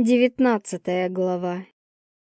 Девятнадцатая глава.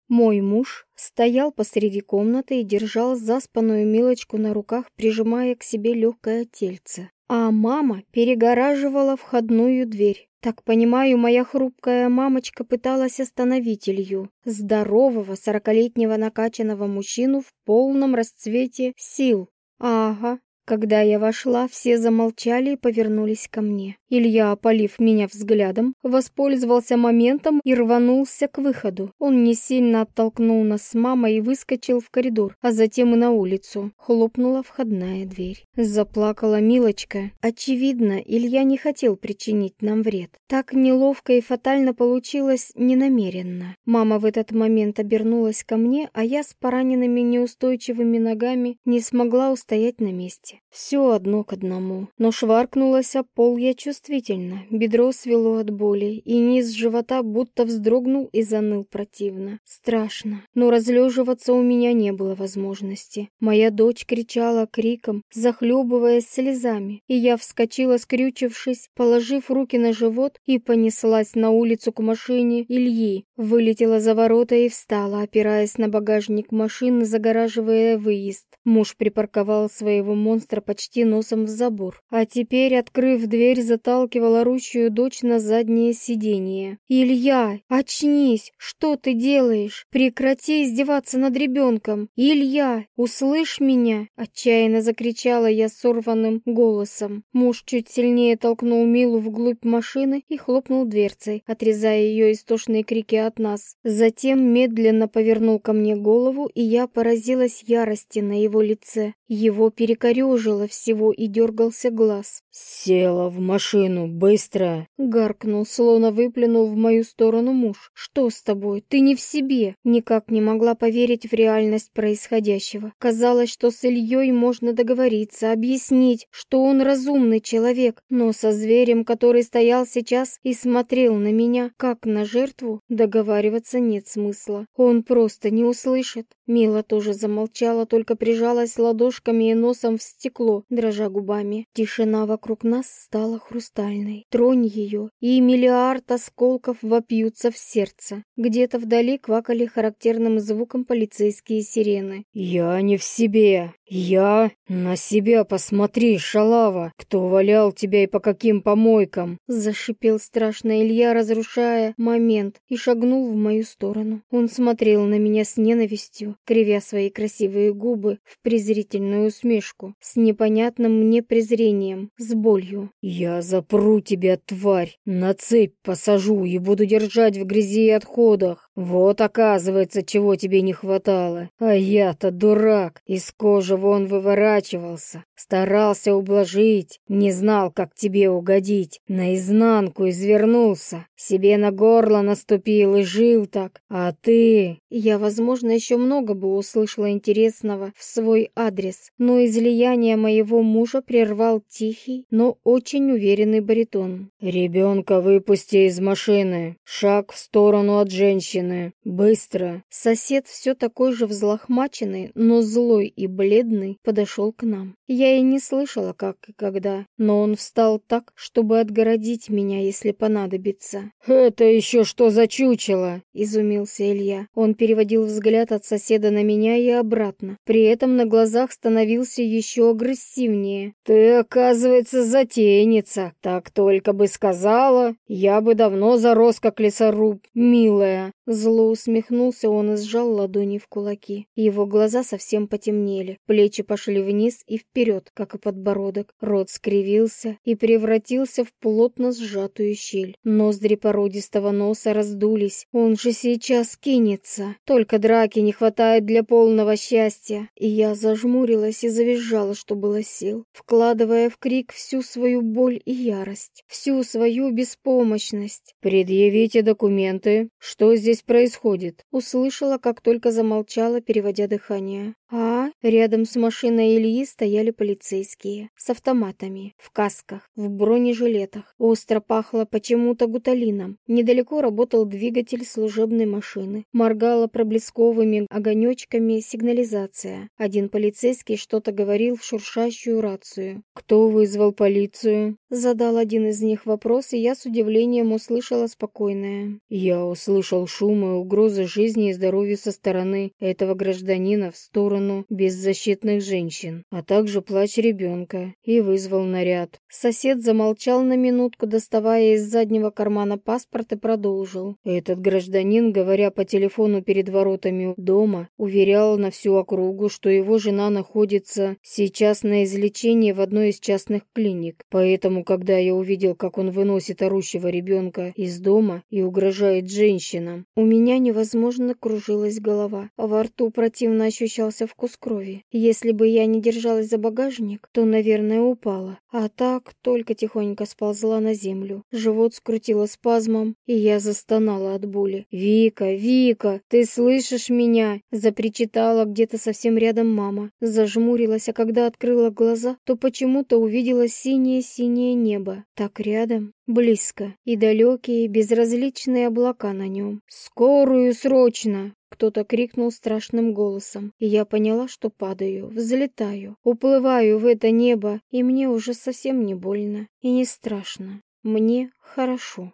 Мой муж стоял посреди комнаты и держал заспанную Милочку на руках, прижимая к себе легкое тельце. А мама перегораживала входную дверь. Так понимаю, моя хрупкая мамочка пыталась остановить Илью, здорового сорокалетнего накачанного мужчину в полном расцвете сил. Ага, когда я вошла, все замолчали и повернулись ко мне. Илья, опалив меня взглядом, воспользовался моментом и рванулся к выходу. Он не сильно оттолкнул нас с мамой и выскочил в коридор, а затем и на улицу. Хлопнула входная дверь. Заплакала Милочка. Очевидно, Илья не хотел причинить нам вред. Так неловко и фатально получилось ненамеренно. Мама в этот момент обернулась ко мне, а я с пораненными неустойчивыми ногами не смогла устоять на месте. Все одно к одному. Но шваркнулась о пол я чувствительно. Бедро свело от боли, и низ живота будто вздрогнул и заныл противно. Страшно. Но разлеживаться у меня не было возможности. Моя дочь кричала криком, захлебываясь слезами, и я вскочила, скрючившись, положив руки на живот и понеслась на улицу к машине Ильи. Вылетела за ворота и встала, опираясь на багажник машины, загораживая выезд. Муж припарковал своего монстра монстра почти носом в забор, а теперь, открыв дверь, заталкивал орущую дочь на заднее сиденье. «Илья, очнись! Что ты делаешь? Прекрати издеваться над ребенком! Илья, услышь меня!» Отчаянно закричала я сорванным голосом. Муж чуть сильнее толкнул Милу вглубь машины и хлопнул дверцей, отрезая ее истошные крики от нас. Затем медленно повернул ко мне голову, и я поразилась ярости на его лице. Его перекорежило всего и дергался глаз. «Села в машину, быстро!» Гаркнул, словно выплюнул в мою сторону муж. «Что с тобой? Ты не в себе!» Никак не могла поверить в реальность происходящего. Казалось, что с Ильей можно договориться, объяснить, что он разумный человек, но со зверем, который стоял сейчас и смотрел на меня, как на жертву, договариваться нет смысла. Он просто не услышит. Мила тоже замолчала, только прижалась ладошками и носом в стекло, дрожа губами. Тишина вокруг вокруг нас стала хрустальной. Тронь ее, и миллиард осколков вопьются в сердце. Где-то вдали квакали характерным звуком полицейские сирены. «Я не в себе! Я? На себя посмотри, шалава! Кто валял тебя и по каким помойкам?» Зашипел страшно Илья, разрушая момент, и шагнул в мою сторону. Он смотрел на меня с ненавистью, кривя свои красивые губы в презрительную усмешку, с непонятным мне презрением, с болью. «Я запру тебя, тварь, на цепь посажу и буду держать в грязи и отходах. Вот, оказывается, чего тебе не хватало. А я-то дурак, из кожи вон выворачивался, старался ублажить, не знал, как тебе угодить. Наизнанку извернулся, себе на горло наступил и жил так. А ты... Я, возможно, еще много бы услышала интересного в свой адрес, но излияние моего мужа прервал тихий, но очень уверенный баритон. «Ребенка выпусти из машины. Шаг в сторону от женщины. Быстро!» Сосед все такой же взлохмаченный, но злой и бледный, подошел к нам. Я и не слышала, как и когда, но он встал так, чтобы отгородить меня, если понадобится. «Это еще что за чучело?» — изумился Илья. Он переводил взгляд от соседа на меня и обратно. При этом на глазах становился еще агрессивнее. «Ты, оказывается, оказывается, затейница. Так только бы сказала, я бы давно зарос, как лесоруб, милая. Зло усмехнулся он и сжал ладони в кулаки. Его глаза совсем потемнели, плечи пошли вниз и вперед, как и подбородок. Рот скривился и превратился в плотно сжатую щель. Ноздри породистого носа раздулись. Он же сейчас кинется. Только драки не хватает для полного счастья. И я зажмурилась и завизжала, что было сил, вкладывая в крик всю свою боль и ярость, всю свою беспомощность. «Предъявите документы. Что здесь происходит?» Услышала, как только замолчала, переводя дыхание. А рядом с машиной Ильи стояли полицейские с автоматами, в касках, в бронежилетах. Остро пахло почему-то гуталином. Недалеко работал двигатель служебной машины. Моргала проблесковыми огонечками сигнализация. Один полицейский что-то говорил в шуршащую рацию. «Кто вызвал полицию?» Задал один из них вопрос, и я с удивлением услышала спокойное. «Я услышал шум и угрозы жизни и здоровью со стороны этого гражданина в сторону беззащитных женщин, а также плач ребенка, и вызвал наряд. Сосед замолчал на минутку, доставая из заднего кармана паспорт и продолжил. Этот гражданин, говоря по телефону перед воротами дома, уверял на всю округу, что его жена находится сейчас на излечении в одной из частных клиник. Поэтому, когда я увидел, как он выносит орущего ребенка из дома и угрожает женщинам, у меня невозможно кружилась голова, во рту противно ощущался вкус крови. Если бы я не держалась за багажник, то, наверное, упала. А так только тихонько сползла на землю. Живот скрутило спазмом, и я застонала от боли. «Вика, Вика, ты слышишь меня?» Запричитала где-то совсем рядом мама. Зажмурилась, а когда открыла глаза, то почему-то увидела синее-синее небо. Так рядом, близко, и далекие безразличные облака на нем. «Скорую срочно!» Кто-то крикнул страшным голосом, и я поняла, что падаю, взлетаю, уплываю в это небо, и мне уже совсем не больно и не страшно. Мне хорошо.